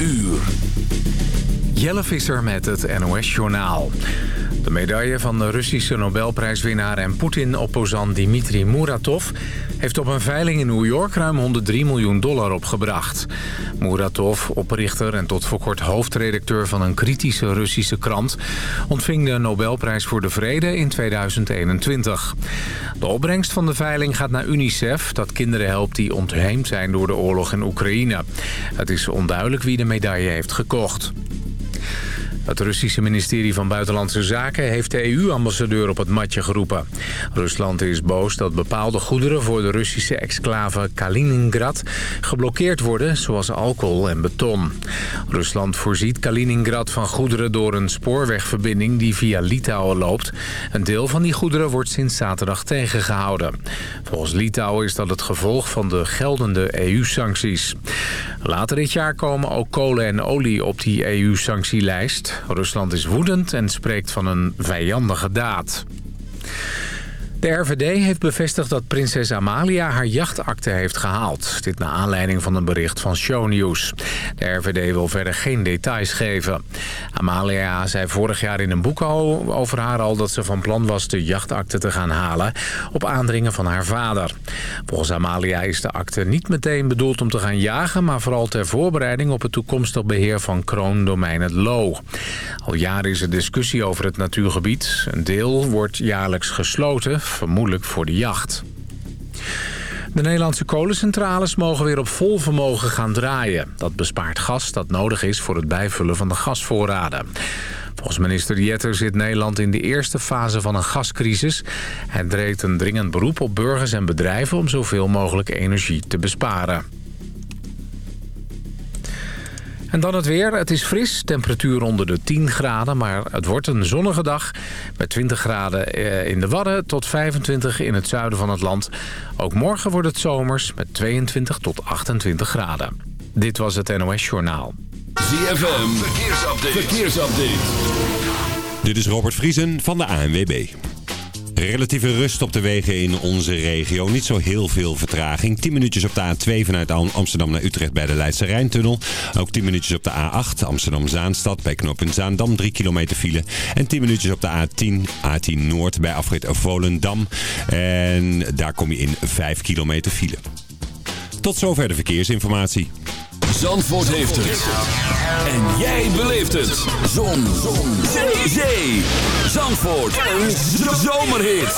uur. Jelle Visser met het NOS-journaal. De medaille van de Russische Nobelprijswinnaar en Poetin-opposant Dmitri Muratov... heeft op een veiling in New York ruim 103 miljoen dollar opgebracht. Muratov, oprichter en tot voor kort hoofdredacteur van een kritische Russische krant... ontving de Nobelprijs voor de Vrede in 2021. De opbrengst van de veiling gaat naar UNICEF... dat kinderen helpt die ontheemd zijn door de oorlog in Oekraïne. Het is onduidelijk wie de medaille heeft gekocht. Het Russische ministerie van Buitenlandse Zaken heeft de EU-ambassadeur op het matje geroepen. Rusland is boos dat bepaalde goederen voor de Russische exclave Kaliningrad geblokkeerd worden, zoals alcohol en beton. Rusland voorziet Kaliningrad van goederen door een spoorwegverbinding die via Litouwen loopt. Een deel van die goederen wordt sinds zaterdag tegengehouden. Volgens Litouwen is dat het gevolg van de geldende EU-sancties. Later dit jaar komen ook kolen en olie op die EU-sanctielijst. Rusland is woedend en spreekt van een vijandige daad. De RVD heeft bevestigd dat prinses Amalia haar jachtakte heeft gehaald. Dit naar aanleiding van een bericht van Shownews. De RVD wil verder geen details geven. Amalia zei vorig jaar in een boek over haar al dat ze van plan was de jachtakte te gaan halen... op aandringen van haar vader. Volgens Amalia is de akte niet meteen bedoeld om te gaan jagen... maar vooral ter voorbereiding op het toekomstig beheer van kroondomein het Loo. Al jaren is er discussie over het natuurgebied. Een deel wordt jaarlijks gesloten vermoedelijk voor de jacht. De Nederlandse kolencentrales mogen weer op vol vermogen gaan draaien. Dat bespaart gas dat nodig is voor het bijvullen van de gasvoorraden. Volgens minister Jetter zit Nederland in de eerste fase van een gascrisis. Hij dreigt een dringend beroep op burgers en bedrijven om zoveel mogelijk energie te besparen. En dan het weer. Het is fris, temperatuur onder de 10 graden, maar het wordt een zonnige dag. Met 20 graden eh, in de Wadden tot 25 in het zuiden van het land. Ook morgen wordt het zomers met 22 tot 28 graden. Dit was het NOS Journaal. ZFM, verkeersupdate. verkeersupdate. Dit is Robert Vriesen van de ANWB. Relatieve rust op de wegen in onze regio. Niet zo heel veel vertraging. 10 minuutjes op de A2 vanuit Amsterdam naar Utrecht bij de Leidse Rijntunnel. Ook 10 minuutjes op de A8 Amsterdam-Zaanstad bij knooppunt Zaandam 3 kilometer file. En 10 minuutjes op de A10 A10 Noord bij afrit Volendam. En daar kom je in 5 kilometer file. Tot zover de verkeersinformatie. Zandvoort heeft het. En jij beleeft het. Zon. Zon. Zee. Zee. Zandvoort. Een zomerhit.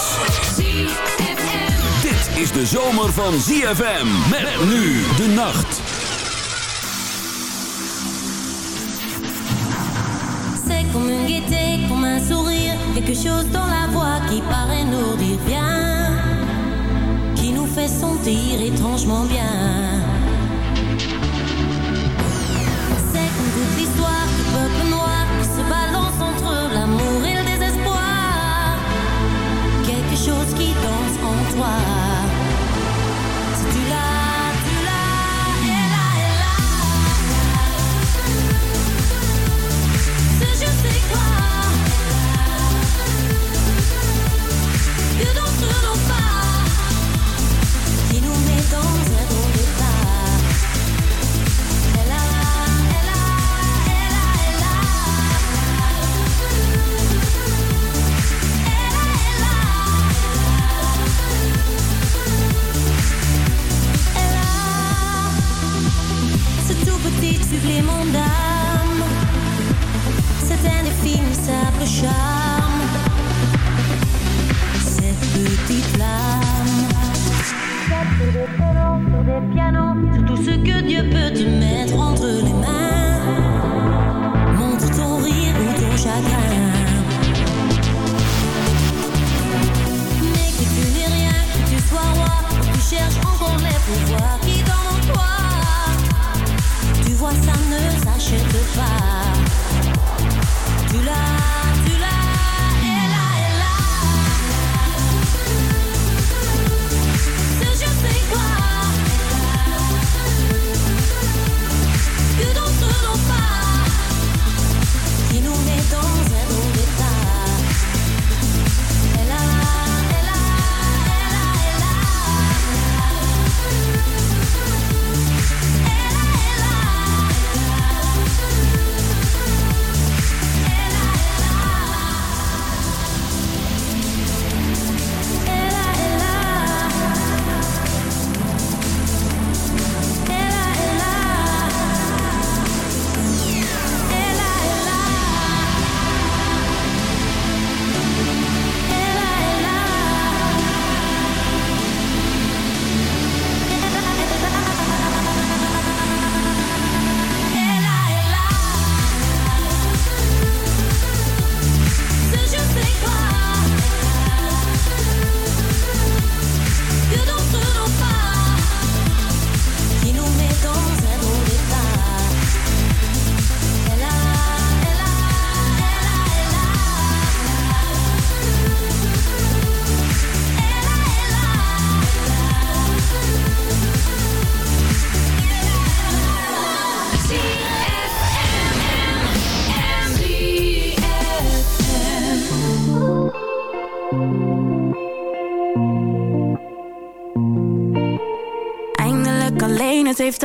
Dit is de zomer van ZFM. Met nu de nacht. C'est comme une gaieté, comme un sourire. Quelque chose dans la voix qui paraît nous dire bien. Qui nous fait sentir étrangement bien. Que moi se balance entre l'amour et le désespoir. Quelque chose qui danse en toi.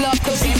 club cause he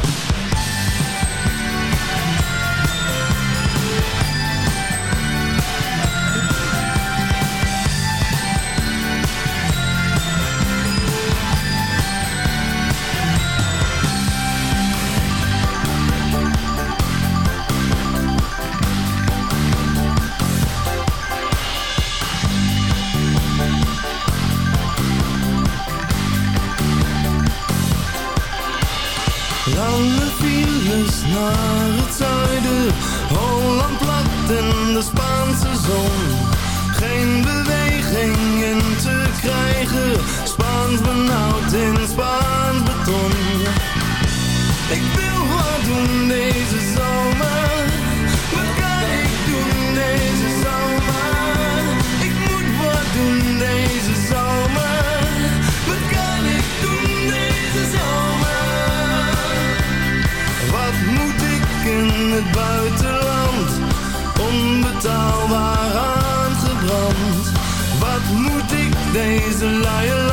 a liar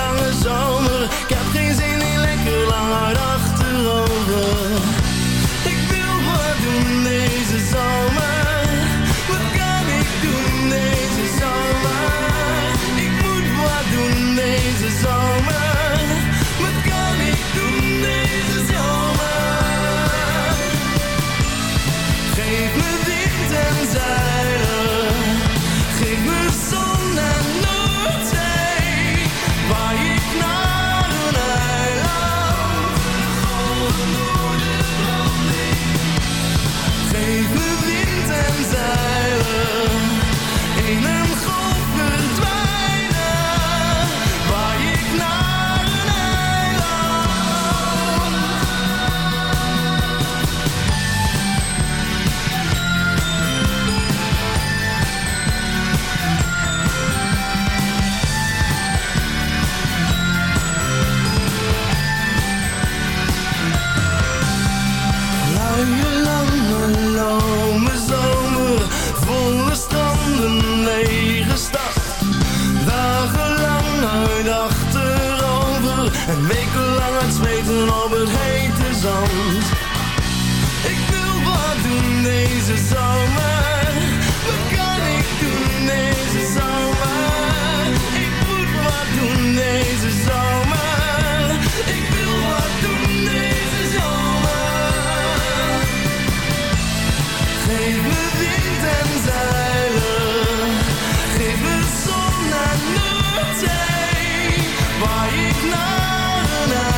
ik naar een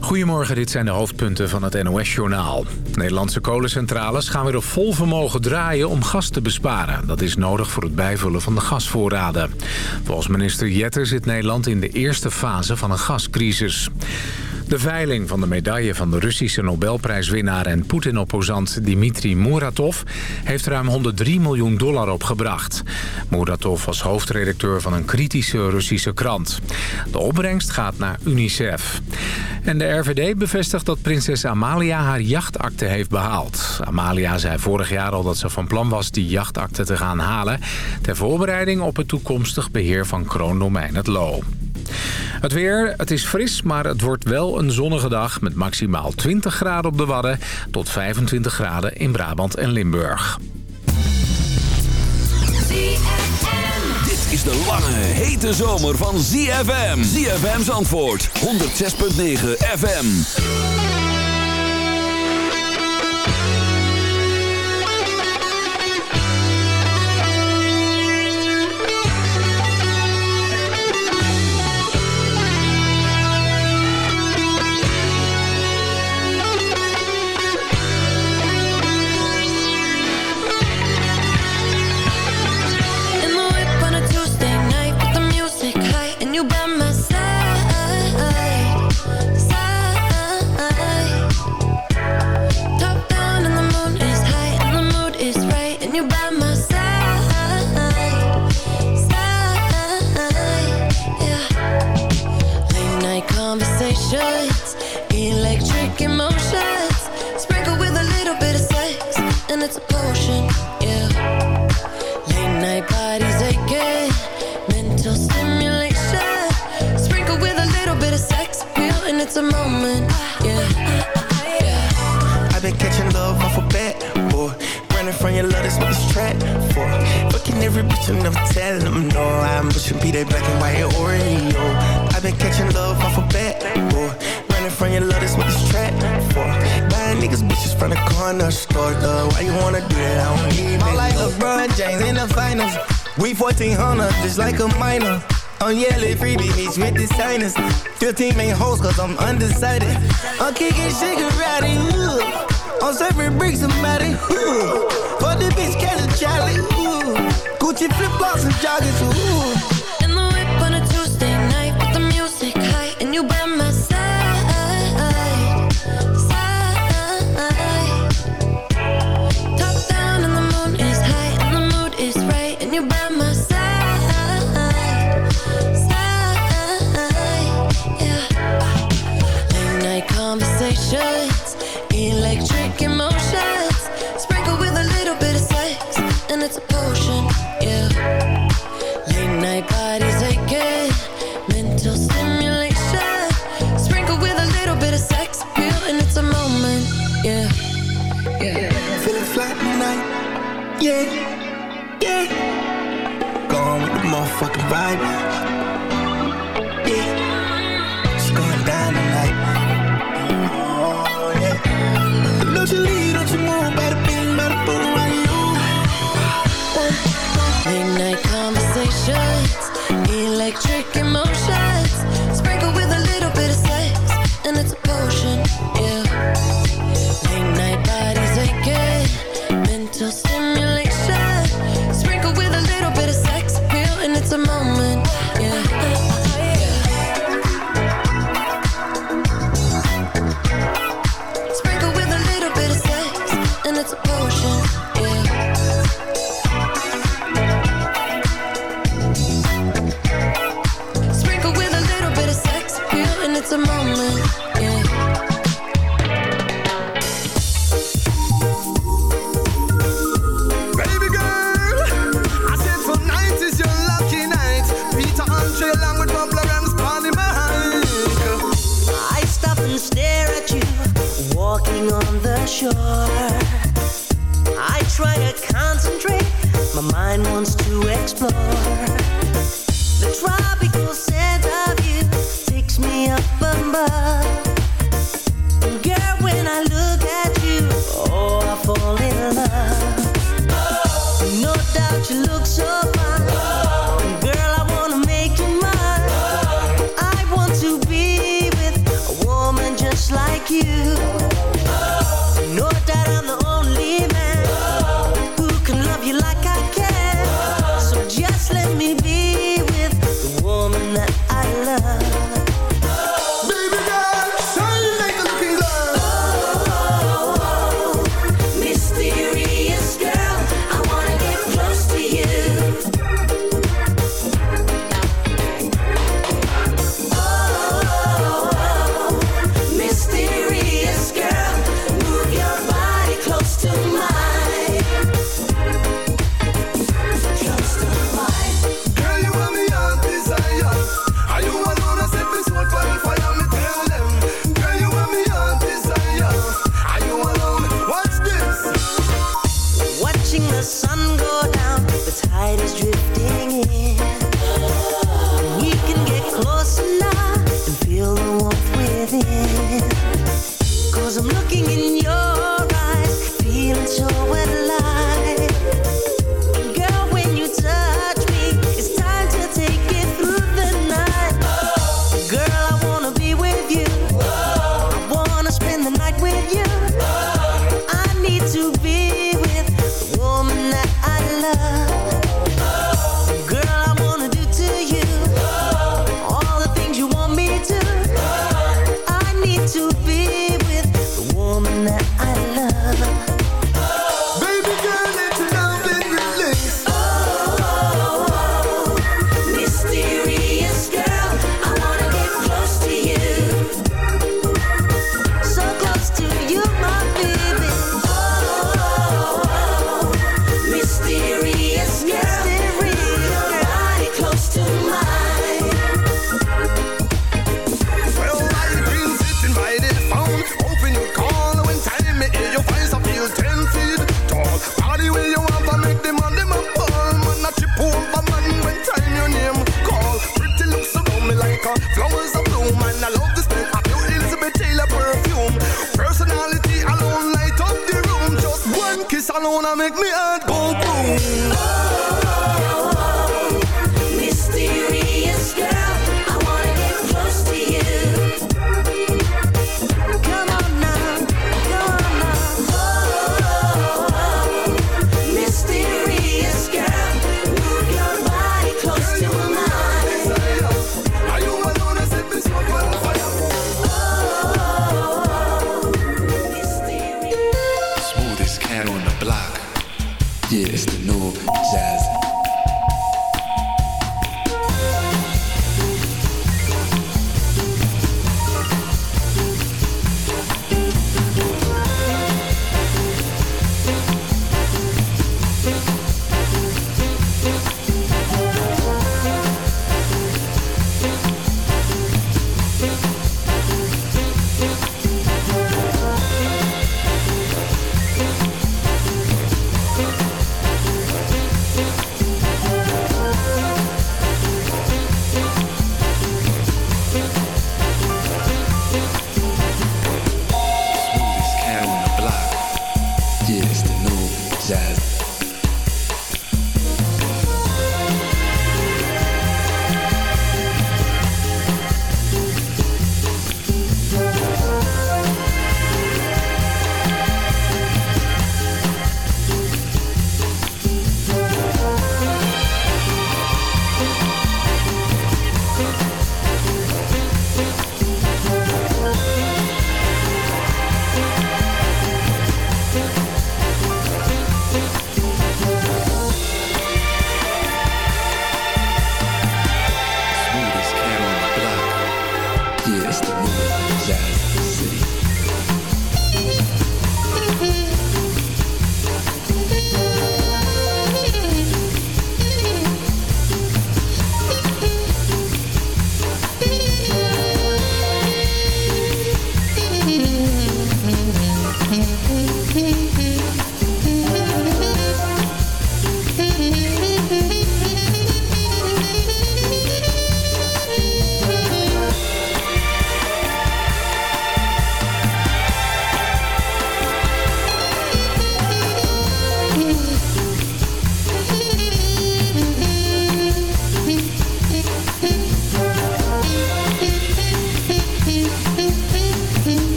Goedemorgen, dit zijn de hoofdpunten van het NOS-journaal. Nederlandse kolencentrales gaan weer op vol vermogen draaien om gas te besparen. Dat is nodig voor het bijvullen van de gasvoorraden. Volgens minister Jetter zit Nederland in de eerste fase van een gascrisis. De veiling van de medaille van de Russische Nobelprijswinnaar en Poetin-opposant Dmitri Muratov heeft ruim 103 miljoen dollar opgebracht. Muratov was hoofdredacteur van een kritische Russische krant. De opbrengst gaat naar UNICEF. En de RVD bevestigt dat prinses Amalia haar jachtakte heeft behaald. Amalia zei vorig jaar al dat ze van plan was die jachtakte te gaan halen... ter voorbereiding op het toekomstig beheer van kroondomein het Lo. Het weer, het is fris, maar het wordt wel een zonnige dag... met maximaal 20 graden op de Wadden tot 25 graden in Brabant en Limburg. Dit is de lange, hete zomer van ZFM. ZFM's Zandvoort, 106.9 FM. 1500, just like a minor. On yellow freebie beach with designers. 15 main hoes, cause I'm undecided. I'm kicking cigarette, ooh. I'm serving bricks, somebody, ooh. For the bitch, catch a challenge, ooh. Gucci flip flops and joggers, ooh. My mind wants to explore.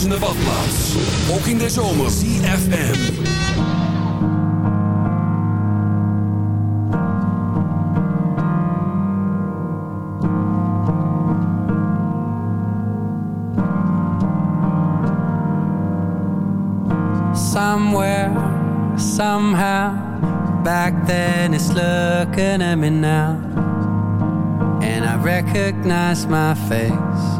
Bruisende badplaats. Ook in de zomer. CFM. somewhere, somehow. Back then, it's looking at me now. And I recognize my face.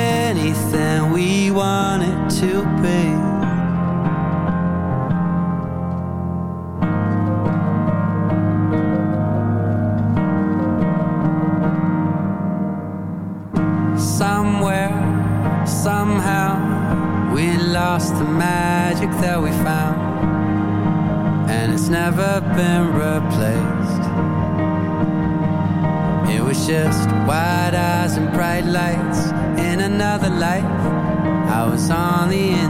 Anything we wanted to be. On the inside,